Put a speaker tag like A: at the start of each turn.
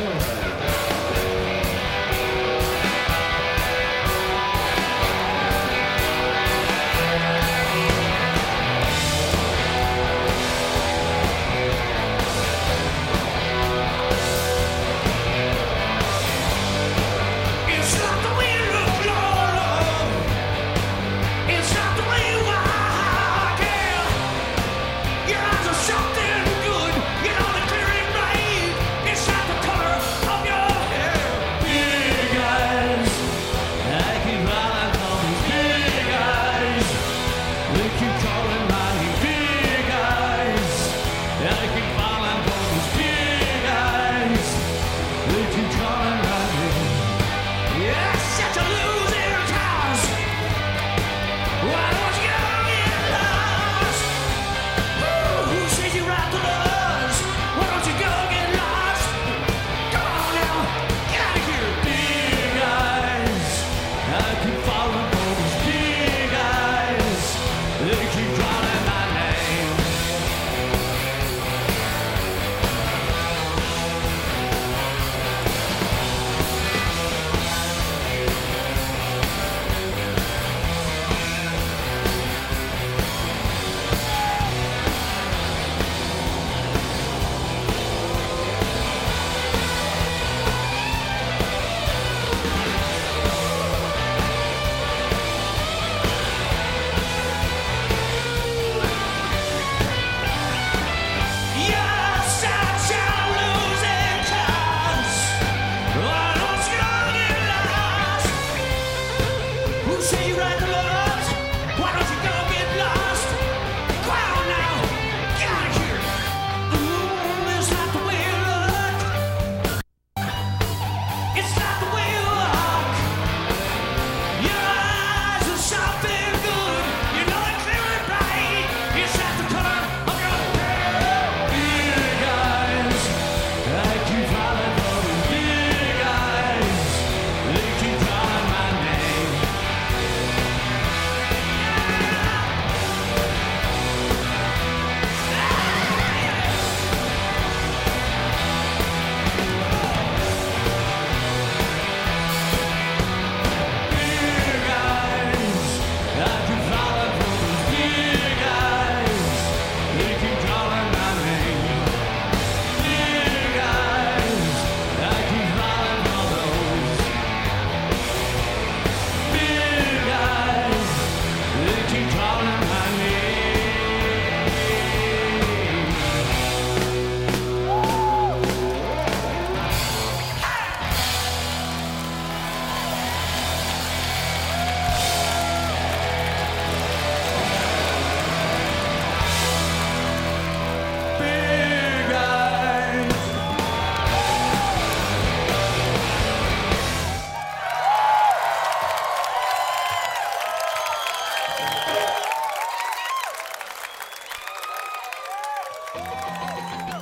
A: Oh. Now Thank you.